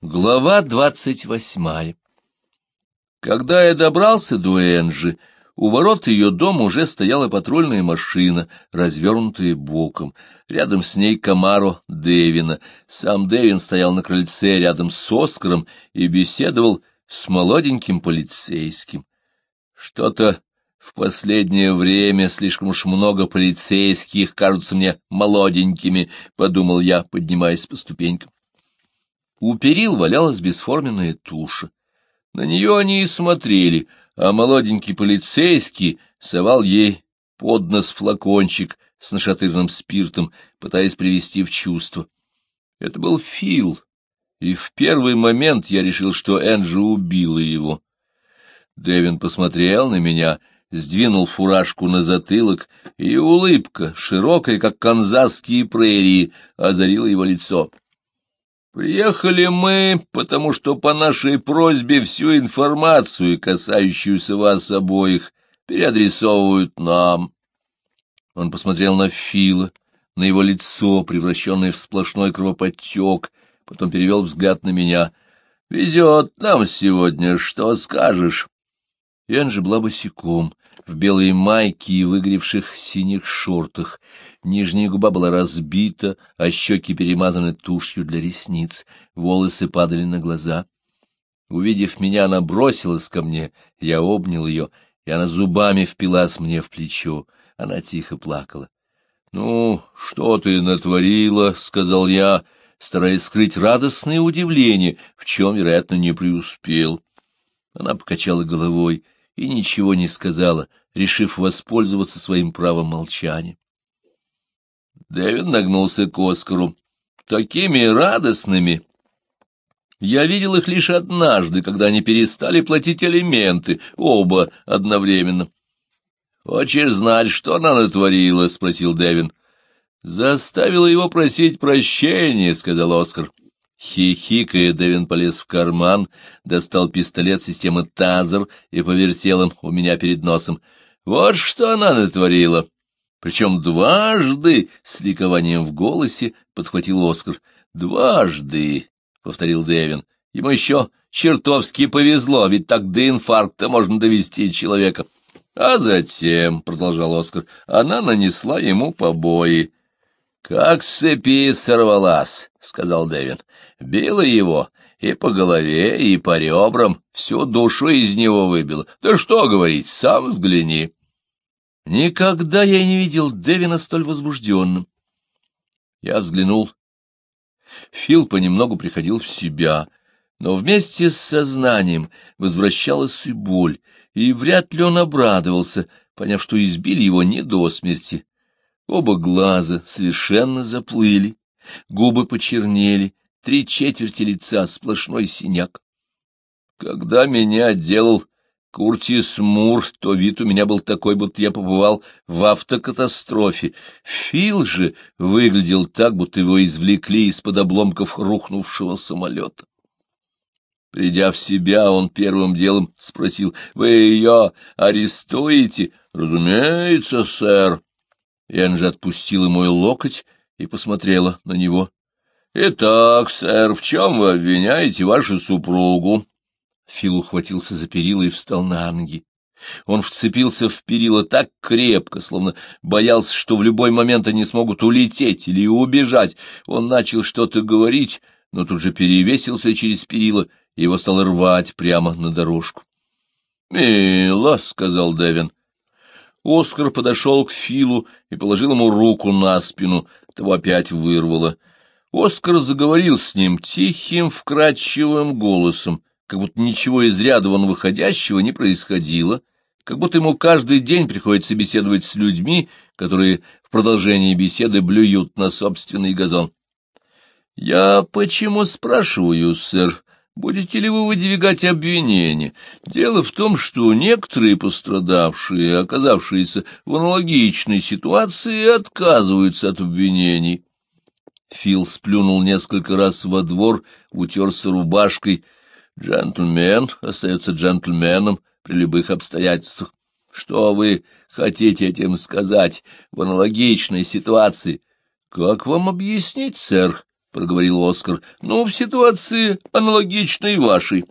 Глава двадцать восьмая Когда я добрался до Энжи, у ворот ее дома уже стояла патрульная машина, развернутая боком. Рядом с ней Камаро Дэвина. Сам Дэвин стоял на крыльце рядом с Оскаром и беседовал с молоденьким полицейским. Что-то в последнее время слишком уж много полицейских кажутся мне молоденькими, — подумал я, поднимаясь по ступенькам. У перил валялась бесформенная туша. На нее они и смотрели, а молоденький полицейский совал ей под нос флакончик с нашатырным спиртом, пытаясь привести в чувство. Это был Фил, и в первый момент я решил, что Энджи убила его. Дэвин посмотрел на меня, сдвинул фуражку на затылок, и улыбка, широкая, как канзасские прерии, озарила его лицо. Приехали мы, потому что по нашей просьбе всю информацию, касающуюся вас обоих, переадресовывают нам. Он посмотрел на Фила, на его лицо, превращенное в сплошной кровоподтек, потом перевел взгляд на меня. — Везет нам сегодня, что скажешь? Энджи была босиком, в белой майке и выгревших синих шортах. Нижняя губа была разбита, а щеки перемазаны тушью для ресниц. Волосы падали на глаза. Увидев меня, она бросилась ко мне. Я обнял ее, и она зубами впилась мне в плечо. Она тихо плакала. — Ну, что ты натворила? — сказал я, стараясь скрыть радостное удивление, в чем, вероятно, не преуспел. Она покачала головой и ничего не сказала, решив воспользоваться своим правом молчания. Дэвин нагнулся к Оскару. Такими радостными! Я видел их лишь однажды, когда они перестали платить алименты, оба одновременно. — Хочешь знать, что она натворила? — спросил Дэвин. — Заставила его просить прощения, — сказал Оскар. Хихикая, Дэвин полез в карман, достал пистолет системы Тазер и повертел им у меня перед носом. Вот что она натворила! Причем дважды, с ликованием в голосе, подхватил Оскар. Дважды, — повторил Дэвин. Ему еще чертовски повезло, ведь так до инфаркта можно довести человека. А затем, — продолжал Оскар, — она нанесла ему побои. — Как с цепи сорвалась, — сказал Дэвин. — Била его и по голове, и по ребрам, всю душу из него выбила. Да что говорить, сам взгляни. Никогда я не видел Дэвина столь возбужденным. Я взглянул. Фил понемногу приходил в себя, но вместе с сознанием возвращалась и боль, и вряд ли он обрадовался, поняв, что избили его не до смерти. Оба глаза совершенно заплыли, губы почернели, три четверти лица сплошной синяк. Когда меня делал Куртис Мур, то вид у меня был такой, будто я побывал в автокатастрофе. Фил же выглядел так, будто его извлекли из-под обломков рухнувшего самолета. Придя в себя, он первым делом спросил, «Вы ее арестуете?» «Разумеется, сэр». Энджи отпустила мой локоть и посмотрела на него. «Итак, сэр, в чем вы обвиняете вашу супругу?» Фил ухватился за перила и встал на ноги. Он вцепился в перила так крепко, словно боялся, что в любой момент они смогут улететь или убежать. Он начал что-то говорить, но тут же перевесился через перила, и его стало рвать прямо на дорожку. — Мило, — сказал Дэвин. Оскар подошел к Филу и положил ему руку на спину, того опять вырвало. Оскар заговорил с ним тихим, вкрадчивым голосом, как будто ничего из ряда вон выходящего не происходило, как будто ему каждый день приходится беседовать с людьми, которые в продолжении беседы блюют на собственный газон. — Я почему спрашиваю, сэр, будете ли вы выдвигать обвинения? Дело в том, что некоторые пострадавшие, оказавшиеся в аналогичной ситуации, отказываются от обвинений. Фил сплюнул несколько раз во двор, утерся рубашкой — Джентльмен остается джентльменом при любых обстоятельствах. Что вы хотите этим сказать в аналогичной ситуации? Как вам объяснить, сэр, — проговорил Оскар. — Ну, в ситуации аналогичной вашей.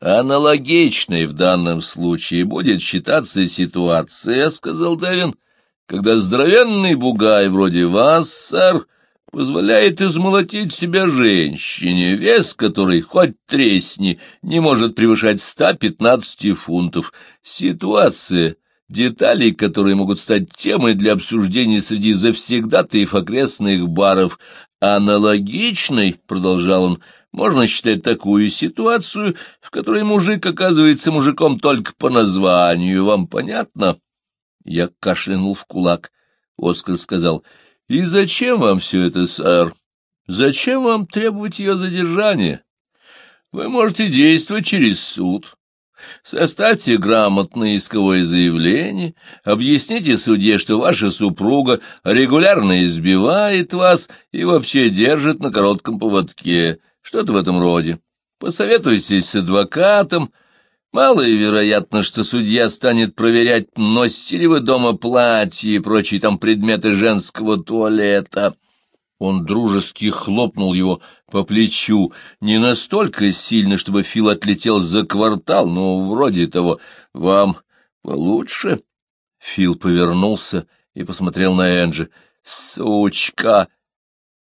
Аналогичной в данном случае будет считаться ситуация, — сказал Дэвин, — когда здоровенный бугай вроде вас, сэр, позволяет измолотить себя женщине, вес которой, хоть тресни, не может превышать 115 фунтов. Ситуация, детали которые могут стать темой для обсуждения среди завсегдатаев окрестных баров. Аналогичной, — продолжал он, — можно считать такую ситуацию, в которой мужик оказывается мужиком только по названию. Вам понятно? Я кашлянул в кулак. Оскар сказал, — И зачем вам все это, сэр? Зачем вам требовать ее задержания? Вы можете действовать через суд. Составьте грамотное исковое заявление, объясните судье, что ваша супруга регулярно избивает вас и вообще держит на коротком поводке. Что-то в этом роде. Посоветуйтесь с адвокатом. Мало вероятно, что судья станет проверять, носите ли вы дома платье и прочие там предметы женского туалета. Он дружески хлопнул его по плечу, не настолько сильно, чтобы Фил отлетел за квартал, но вроде того. «Вам получше?» Фил повернулся и посмотрел на Энджи. «Сучка!»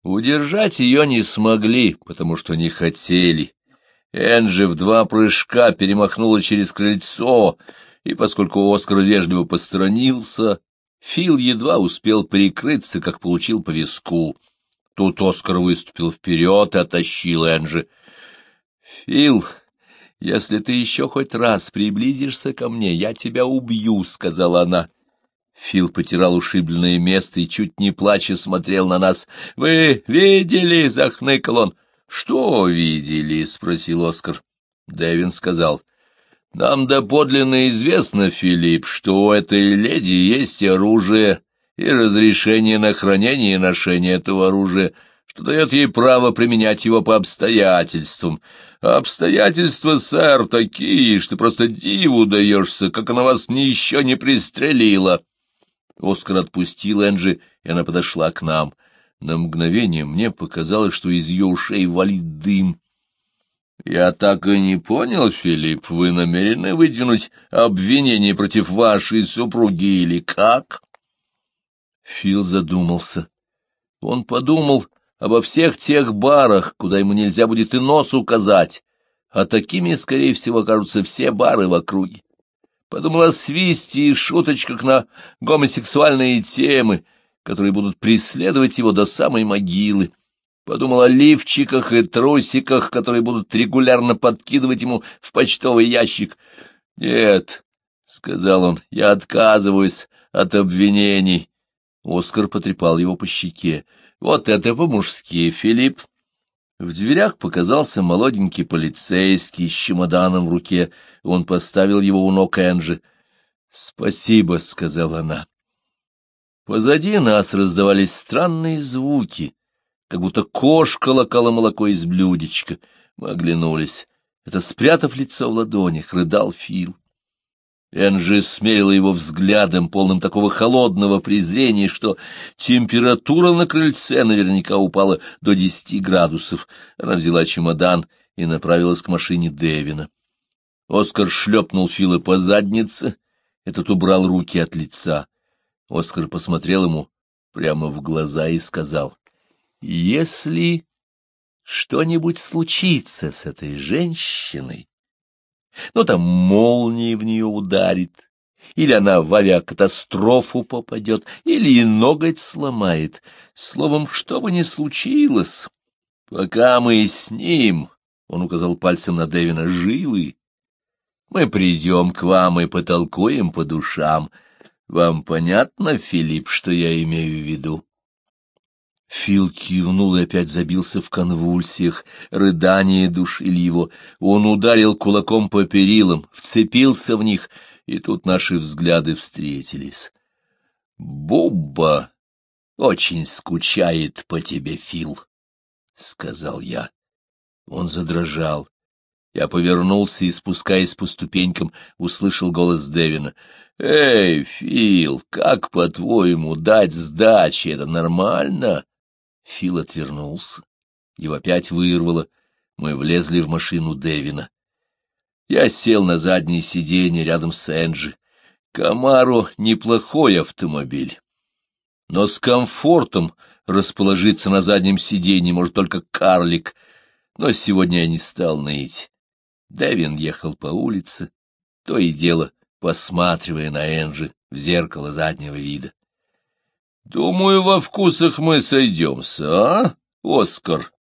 Удержать ее не смогли, потому что не хотели. Энджи в два прыжка перемахнула через крыльцо, и поскольку Оскар вежливо посторонился, Фил едва успел прикрыться, как получил по виску. Тут Оскар выступил вперед и оттащил Энджи. — Фил, если ты еще хоть раз приблизишься ко мне, я тебя убью, — сказала она. Фил потирал ушибленное место и, чуть не плача, смотрел на нас. — Вы видели? — захныкал он. — Что видели? — спросил Оскар. Дэвин сказал. — Нам доподлинно известно, Филипп, что у этой леди есть оружие и разрешение на хранение и ношение этого оружия, что дает ей право применять его по обстоятельствам. Обстоятельства, сэр, такие, что просто диву даешься, как она вас ни еще не пристрелила. Оскар отпустил Энджи, и она подошла к нам. На мгновение мне показалось, что из ее ушей валит дым. — Я так и не понял, Филипп, вы намерены выдвинуть обвинение против вашей супруги или как? Фил задумался. Он подумал обо всех тех барах, куда ему нельзя будет и нос указать, а такими, скорее всего, кажутся все бары в округе подумал о свисте и шуточках на гомосексуальные темы, которые будут преследовать его до самой могилы. Подумал о лифчиках и трусиках, которые будут регулярно подкидывать ему в почтовый ящик. «Нет», — сказал он, — «я отказываюсь от обвинений». Оскар потрепал его по щеке. «Вот это по-мужски, Филипп». В дверях показался молоденький полицейский с чемоданом в руке — он поставил его у ног Энджи. «Спасибо», — сказала она. Позади нас раздавались странные звуки, как будто кошка лакала молоко из блюдечка. Мы оглянулись. Это, спрятав лицо в ладонях, рыдал Фил. Энджи смерила его взглядом, полным такого холодного презрения, что температура на крыльце наверняка упала до десяти градусов. Она взяла чемодан и направилась к машине Дэвина. Оскар шлепнул Фила по заднице, этот убрал руки от лица. Оскар посмотрел ему прямо в глаза и сказал, «Если что-нибудь случится с этой женщиной, ну, там молния в нее ударит, или она в авиакатастрофу попадет, или ноготь сломает. Словом, что бы ни случилось, пока мы с ним, — он указал пальцем на Дэвина, — живы, мы придем к вам и потолкуем по душам. Вам понятно, Филипп, что я имею в виду? Фил кивнул и опять забился в конвульсиях. Рыдания душили его. Он ударил кулаком по перилам, вцепился в них, и тут наши взгляды встретились. — Бубба очень скучает по тебе, Фил, — сказал я. Он задрожал. Я повернулся и, спускаясь по ступенькам, услышал голос Дэвина. «Эй, Фил, как, по-твоему, дать сдачи? Это нормально?» Фил отвернулся. Его опять вырвало. Мы влезли в машину Дэвина. Я сел на заднее сиденье рядом с Энджи. Камаро — неплохой автомобиль. Но с комфортом расположиться на заднем сиденье может только карлик. Но сегодня я не стал ныть. Дэвин ехал по улице, то и дело посматривая на Энджи в зеркало заднего вида. — Думаю, во вкусах мы сойдемся, а, Оскар?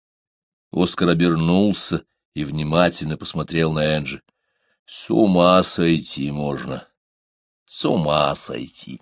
Оскар обернулся и внимательно посмотрел на Энджи. — С ума сойти можно. С ума сойти.